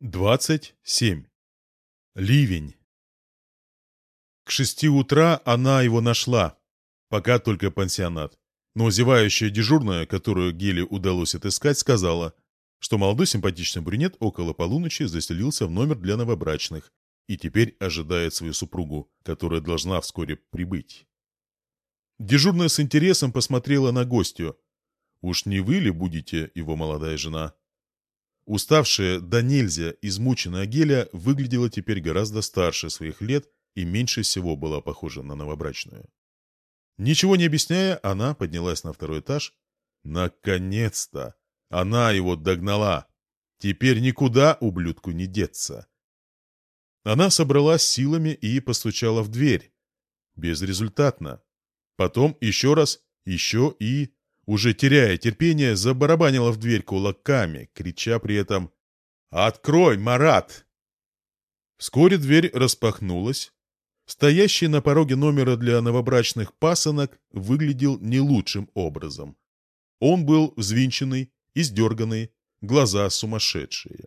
27. Ливень. К шести утра она его нашла, пока только пансионат. Но зевающая дежурная, которую Геле удалось отыскать, сказала, что молодой симпатичный брюнет около полуночи заселился в номер для новобрачных и теперь ожидает свою супругу, которая должна вскоре прибыть. Дежурная с интересом посмотрела на гостью. «Уж не вы ли будете его молодая жена?» Уставшая да нельзя измученная Геля выглядела теперь гораздо старше своих лет и меньше всего была похожа на новобрачную. Ничего не объясняя, она поднялась на второй этаж. Наконец-то! Она его догнала! Теперь никуда ублюдку не деться. Она собралась силами и постучала в дверь. Безрезультатно. Потом еще раз, еще и уже теряя терпение, забарабанила в дверь кулаками, крича при этом «Открой, Марат!». Вскоре дверь распахнулась. Стоящий на пороге номера для новобрачных пасынок выглядел не лучшим образом. Он был взвинченный, издерганный, глаза сумасшедшие.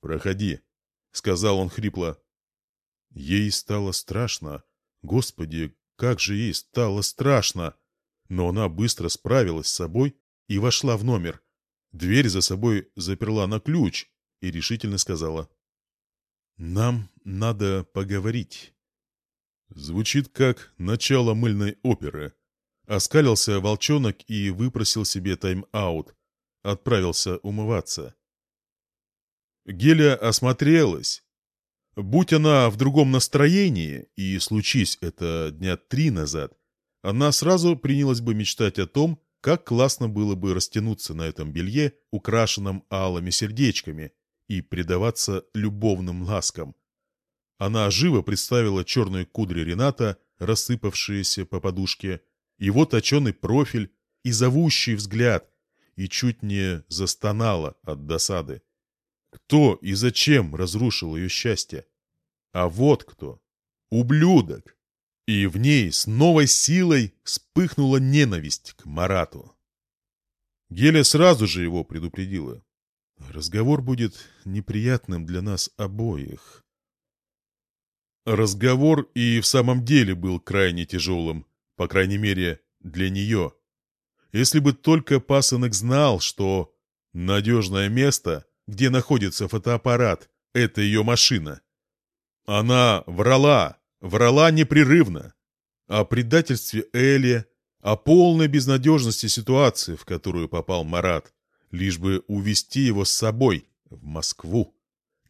«Проходи», — сказал он хрипло. Ей стало страшно. Господи, как же ей стало страшно! Но она быстро справилась с собой и вошла в номер. Дверь за собой заперла на ключ и решительно сказала. «Нам надо поговорить». Звучит как начало мыльной оперы. Оскалился волчонок и выпросил себе тайм-аут. Отправился умываться. Геля осмотрелась. Будь она в другом настроении, и случись это дня три назад, она сразу принялась бы мечтать о том, как классно было бы растянуться на этом белье, украшенном алыми сердечками, и предаваться любовным ласкам. Она живо представила черные кудри Рената, рассыпавшиеся по подушке, его точеный профиль и зовущий взгляд, и чуть не застонала от досады. Кто и зачем разрушил ее счастье? А вот кто. Ублюдок. И в ней с новой силой вспыхнула ненависть к Марату. Геля сразу же его предупредила. Разговор будет неприятным для нас обоих. Разговор и в самом деле был крайне тяжелым, по крайней мере, для нее. Если бы только пасынок знал, что надежное место, где находится фотоаппарат, это ее машина. Она врала, врала непрерывно. О предательстве Эли, о полной безнадежности ситуации, в которую попал Марат, лишь бы увести его с собой в Москву,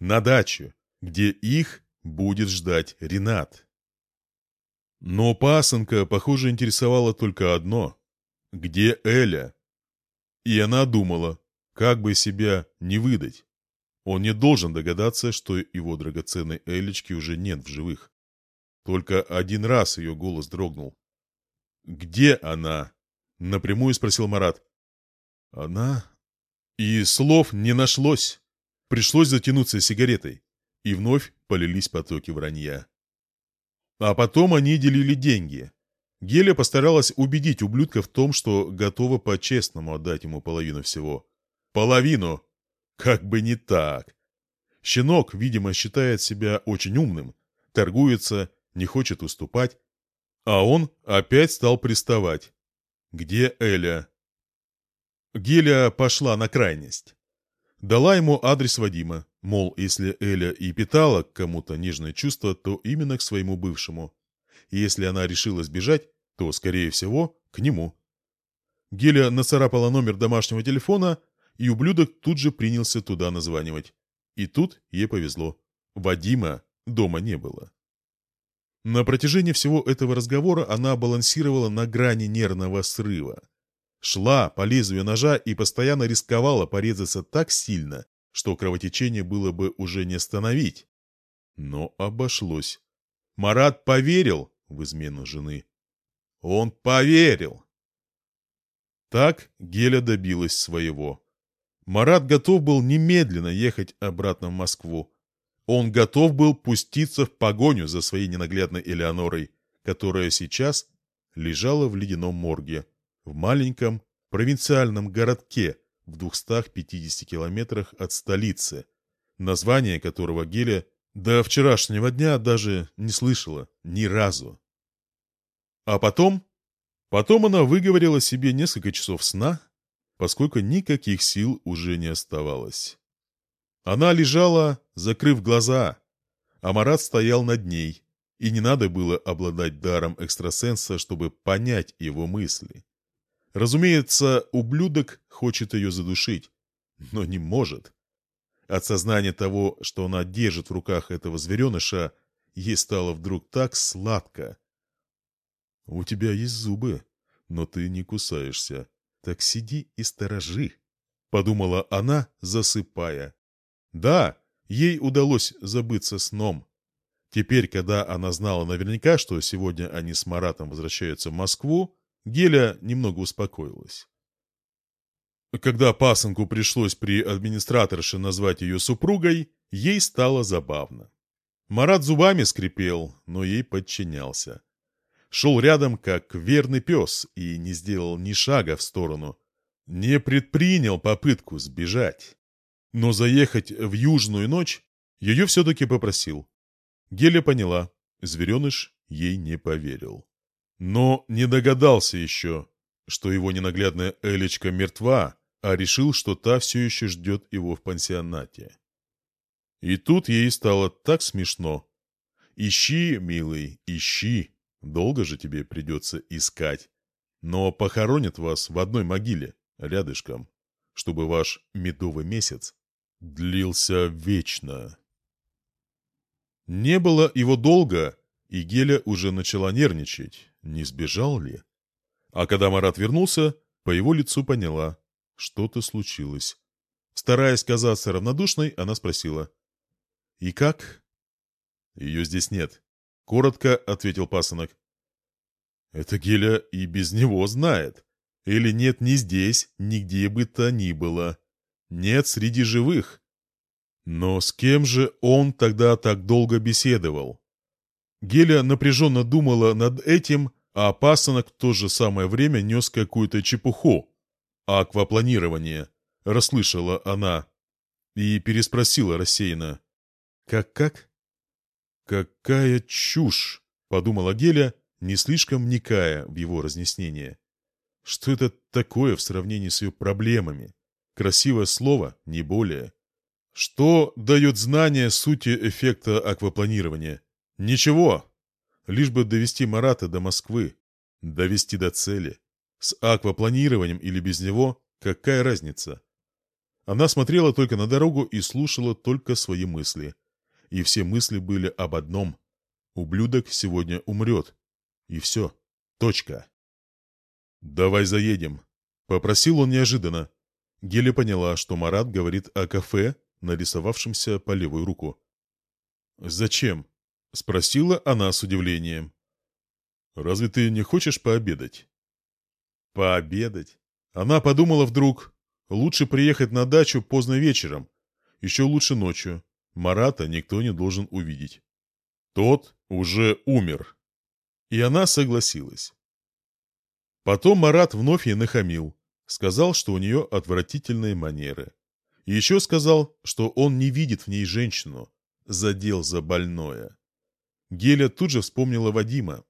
на дачу, где их будет ждать Ренат. Но пасынка, похоже, интересовало только одно — где Эля? И она думала, как бы себя не выдать. Он не должен догадаться, что его драгоценной Элечки уже нет в живых. Только один раз ее голос дрогнул. «Где она?» — напрямую спросил Марат. «Она...» И слов не нашлось. Пришлось затянуться сигаретой. И вновь полились потоки вранья. А потом они делили деньги. Геля постаралась убедить ублюдка в том, что готова по-честному отдать ему половину всего. Половину! Как бы не так. Щенок, видимо, считает себя очень умным, торгуется не хочет уступать. А он опять стал приставать. Где Эля? Геля пошла на крайность. Дала ему адрес Вадима, мол, если Эля и питала к кому-то нежное чувство, то именно к своему бывшему. И если она решила сбежать, то, скорее всего, к нему. Геля нацарапала номер домашнего телефона, и ублюдок тут же принялся туда названивать. И тут ей повезло. Вадима дома не было. На протяжении всего этого разговора она балансировала на грани нервного срыва. Шла по лезвию ножа и постоянно рисковала порезаться так сильно, что кровотечение было бы уже не остановить. Но обошлось. Марат поверил в измену жены. Он поверил. Так Геля добилась своего. Марат готов был немедленно ехать обратно в Москву. Он готов был пуститься в погоню за своей ненаглядной Элеонорой, которая сейчас лежала в ледяном морге, в маленьком провинциальном городке в 250 километрах от столицы, название которого Геля до вчерашнего дня даже не слышала ни разу. А потом... Потом она выговорила себе несколько часов сна, поскольку никаких сил уже не оставалось. Она лежала, закрыв глаза, а Марат стоял над ней, и не надо было обладать даром экстрасенса, чтобы понять его мысли. Разумеется, ублюдок хочет ее задушить, но не может. От сознания того, что она держит в руках этого звереныша, ей стало вдруг так сладко. «У тебя есть зубы, но ты не кусаешься. Так сиди и сторожи», — подумала она, засыпая. Да, ей удалось забыться сном. Теперь, когда она знала наверняка, что сегодня они с Маратом возвращаются в Москву, Геля немного успокоилась. Когда пасынку пришлось при администраторше назвать ее супругой, ей стало забавно. Марат зубами скрипел, но ей подчинялся. Шел рядом, как верный пес, и не сделал ни шага в сторону. Не предпринял попытку сбежать. Но заехать в южную ночь ее все-таки попросил. Геля поняла, звереныш ей не поверил. Но не догадался еще, что его ненаглядная Элечка мертва, а решил, что та все еще ждет его в пансионате. И тут ей стало так смешно. «Ищи, милый, ищи, долго же тебе придется искать, но похоронят вас в одной могиле, рядышком, чтобы ваш медовый месяц длился вечно». Не было его долго, и Геля уже начала нервничать, не сбежал ли. А когда Марат вернулся, по его лицу поняла, что-то случилось. Стараясь казаться равнодушной, она спросила. «И как?» «Ее здесь нет», — коротко ответил пасынок. «Это Геля и без него знает. Или нет ни здесь, нигде бы то ни было. Нет среди живых. Но с кем же он тогда так долго беседовал?» Геля напряженно думала над этим, а пасынок в то же самое время нес какую-то чепуху, аквапланирование, расслышала она и переспросила рассеянно. «Как-как?» «Какая чушь!» — подумала Геля, не слишком вникая в его разнеснение. «Что это такое в сравнении с ее проблемами? Красивое слово, не более. Что дает знание сути эффекта аквапланирования? Ничего. Лишь бы довести Марата до Москвы, довести до цели. С аквапланированием или без него, какая разница? Она смотрела только на дорогу и слушала только свои мысли. И все мысли были об одном. Ублюдок сегодня умрет. И все. Точка. «Давай заедем», — попросил он неожиданно. Геля поняла, что Марат говорит о кафе, нарисовавшемся по левую руку. «Зачем?» — спросила она с удивлением. «Разве ты не хочешь пообедать?» Пообедать. Она подумала вдруг, лучше приехать на дачу поздно вечером, еще лучше ночью. Марата никто не должен увидеть. Тот уже умер. И она согласилась. Потом Марат вновь ей нахамил. Сказал, что у нее отвратительные манеры. еще сказал, что он не видит в ней женщину. Задел за больное. Геля тут же вспомнила Вадима.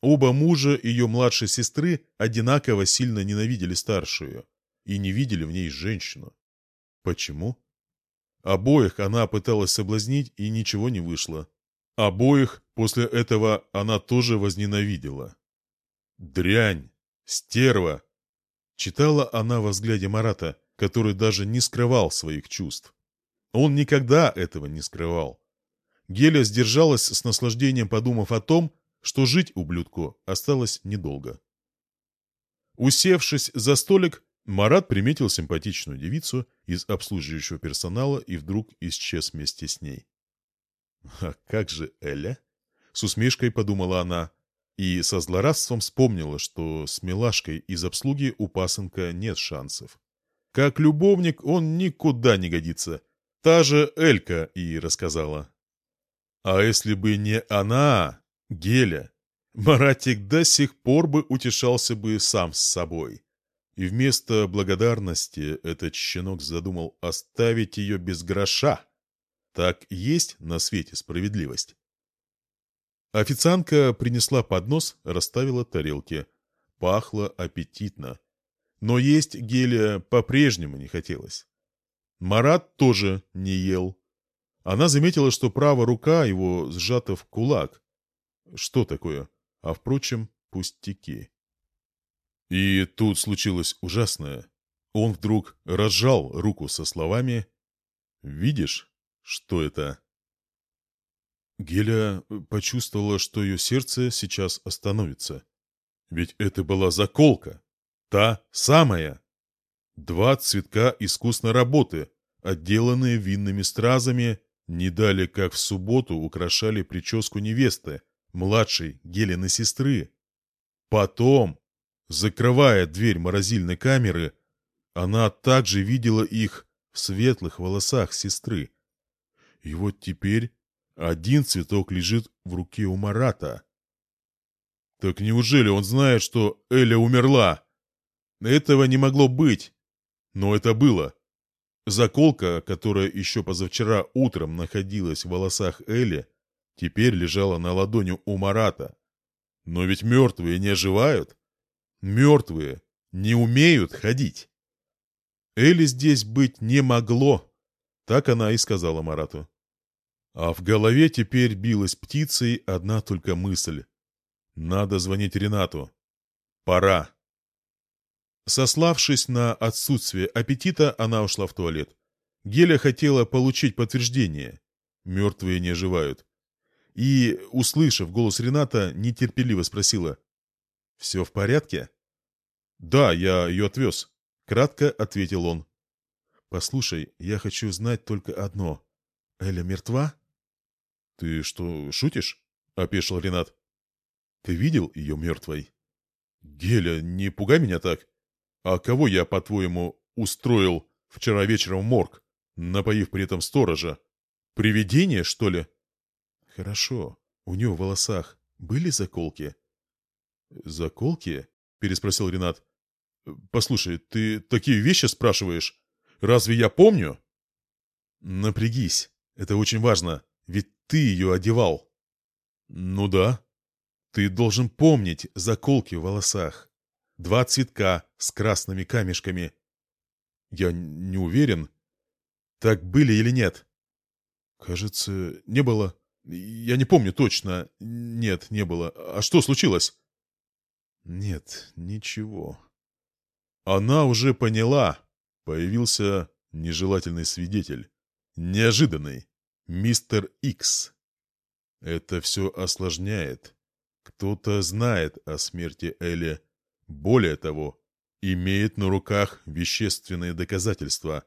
Оба мужа ее младшей сестры одинаково сильно ненавидели старшую и не видели в ней женщину. Почему? Обоих она пыталась соблазнить, и ничего не вышло. Обоих после этого она тоже возненавидела. «Дрянь! Стерва!» Читала она во взгляде Марата, который даже не скрывал своих чувств. Он никогда этого не скрывал. Геля сдержалась с наслаждением, подумав о том, что жить ублюдку осталось недолго. Усевшись за столик, Марат приметил симпатичную девицу из обслуживающего персонала и вдруг исчез вместе с ней. «А как же Эля?» — с усмешкой подумала она, и со злорадством вспомнила, что с милашкой из обслуги у пасынка нет шансов. Как любовник он никуда не годится. Та же Элька и рассказала. А если бы не она, Геля, Маратик до сих пор бы утешался бы сам с собой. И вместо благодарности этот щенок задумал оставить ее без гроша. Так есть на свете справедливость. Официантка принесла поднос, расставила тарелки. Пахло аппетитно. Но есть Гелия по-прежнему не хотелось. Марат тоже не ел. Она заметила, что правая рука его сжата в кулак. Что такое? А, впрочем, пустяки. И тут случилось ужасное. Он вдруг разжал руку со словами «Видишь, что это?» Геля почувствовала, что ее сердце сейчас остановится. Ведь это была заколка. Та самая. Два цветка искусной работы, отделанные винными стразами, не дали, как в субботу украшали прическу невесты, младшей Гелины сестры. Потом, закрывая дверь морозильной камеры, она также видела их в светлых волосах сестры. И вот теперь один цветок лежит в руке у Марата. Так неужели он знает, что Эля умерла? Этого не могло быть. Но это было. Заколка, которая еще позавчера утром находилась в волосах Эли, теперь лежала на ладони у Марата. Но ведь мертвые не оживают. Мертвые не умеют ходить. Эли здесь быть не могло. Так она и сказала Марату. А в голове теперь билась птицей одна только мысль. Надо звонить Ренату. Пора. Сославшись на отсутствие аппетита, она ушла в туалет. Геля хотела получить подтверждение. Мертвые не оживают. И, услышав голос Рената, нетерпеливо спросила. «Все в порядке?» «Да, я ее отвез», — кратко ответил он. «Послушай, я хочу знать только одно. Эля мертва?» «Ты что, шутишь?» — опешил Ренат. «Ты видел ее мертвой?» «Геля, не пугай меня так. А кого я, по-твоему, устроил вчера вечером в морг, напоив при этом сторожа? Привидение, что ли?» «Хорошо. У нее в волосах были заколки?» «Заколки?» — переспросил Ренат. «Послушай, ты такие вещи спрашиваешь? Разве я помню?» «Напрягись. Это очень важно. Ведь ты ее одевал. Ну да. Ты должен помнить заколки в волосах. Два цветка с красными камешками. Я не уверен, так были или нет. Кажется, не было. Я не помню точно. Нет, не было. А что случилось? Нет, ничего. Она уже поняла. Появился нежелательный свидетель. Неожиданный мистер Икс. Это все осложняет. Кто-то знает о смерти Элли. Более того, имеет на руках вещественные доказательства.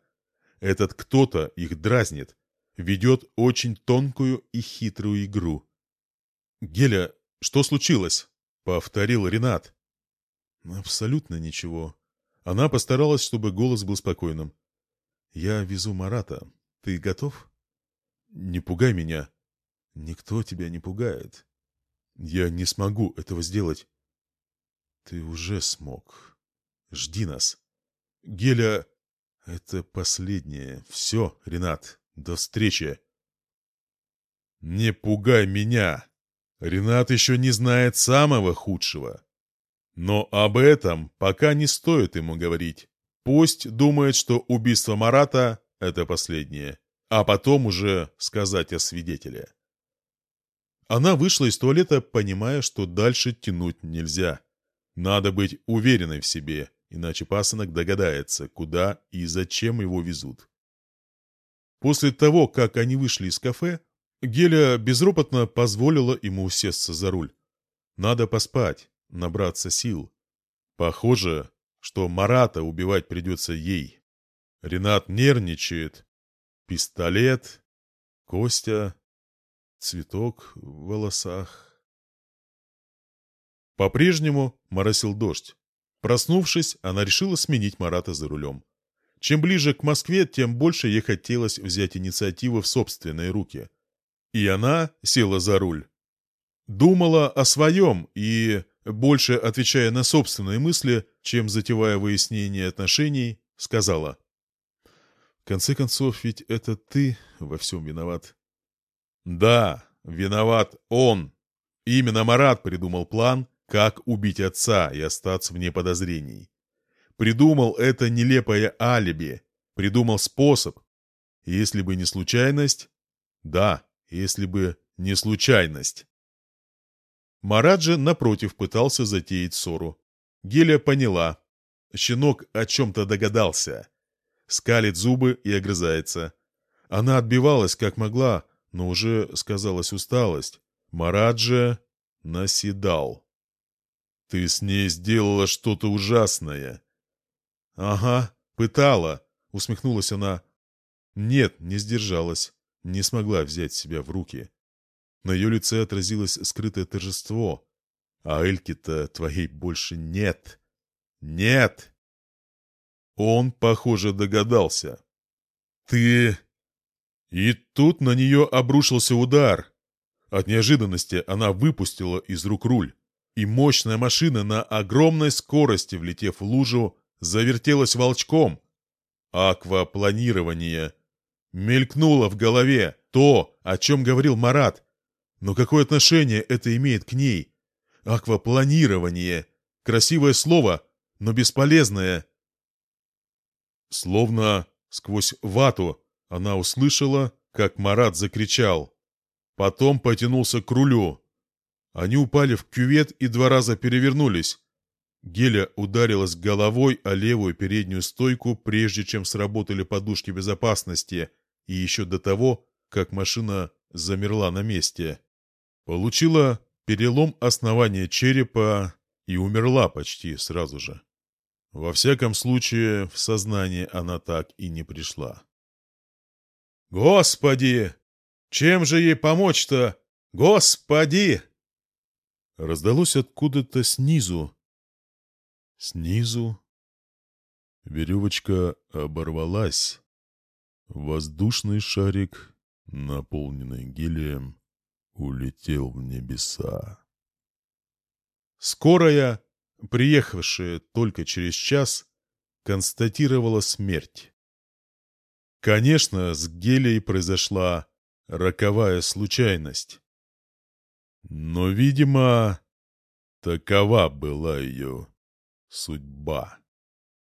Этот кто-то их дразнит, ведет очень тонкую и хитрую игру. «Геля, что случилось?» — повторил Ренат. «Абсолютно ничего». Она постаралась, чтобы голос был спокойным. «Я везу Марата. Ты готов?» «Не пугай меня». «Никто тебя не пугает. Я не смогу этого сделать». «Ты уже смог. Жди нас». «Геля...» «Это последнее. Все, Ренат. До встречи». «Не пугай меня. Ренат еще не знает самого худшего. Но об этом пока не стоит ему говорить. Пусть думает, что убийство Марата — это последнее а потом уже сказать о свидетеле. Она вышла из туалета, понимая, что дальше тянуть нельзя. Надо быть уверенной в себе, иначе пасынок догадается, куда и зачем его везут. После того, как они вышли из кафе, Геля безропотно позволила ему усесться за руль. Надо поспать, набраться сил. Похоже, что Марата убивать придется ей. Ренат нервничает, Пистолет, Костя, цветок в волосах. По-прежнему моросил дождь. Проснувшись, она решила сменить Марата за рулем. Чем ближе к Москве, тем больше ей хотелось взять инициативу в собственные руки. И она села за руль. Думала о своем и, больше отвечая на собственные мысли, чем затевая выяснение отношений, сказала В конце концов, ведь это ты во всем виноват. Да, виноват он. Именно Марат придумал план, как убить отца и остаться вне подозрений. Придумал это нелепое алиби, придумал способ. Если бы не случайность... Да, если бы не случайность. Марат же, напротив, пытался затеять ссору. Геля поняла. Щенок о чем-то догадался. Скалит зубы и огрызается. Она отбивалась как могла, но уже сказалась усталость. Марат же наседал. «Ты с ней сделала что-то ужасное». «Ага, пытала», — усмехнулась она. «Нет, не сдержалась, не смогла взять себя в руки». На ее лице отразилось скрытое торжество. «А Эльки-то твоей больше нет». «Нет!» Он, похоже, догадался. «Ты...» И тут на нее обрушился удар. От неожиданности она выпустила из рук руль, и мощная машина на огромной скорости, влетев в лужу, завертелась волчком. Аквапланирование. Мелькнуло в голове то, о чем говорил Марат. Но какое отношение это имеет к ней? Аквапланирование. Красивое слово, но бесполезное. Словно сквозь вату она услышала, как Марат закричал. Потом потянулся к рулю. Они упали в кювет и два раза перевернулись. Геля ударилась головой о левую переднюю стойку, прежде чем сработали подушки безопасности, и еще до того, как машина замерла на месте. Получила перелом основания черепа и умерла почти сразу же. Во всяком случае, в сознание она так и не пришла. «Господи! Чем же ей помочь-то? Господи!» Раздалось откуда-то снизу. Снизу веревочка оборвалась. Воздушный шарик, наполненный гелием, улетел в небеса. Скорая, приехавшая только через час, констатировала смерть. Конечно, с Гелией произошла роковая случайность. Но, видимо, такова была ее судьба.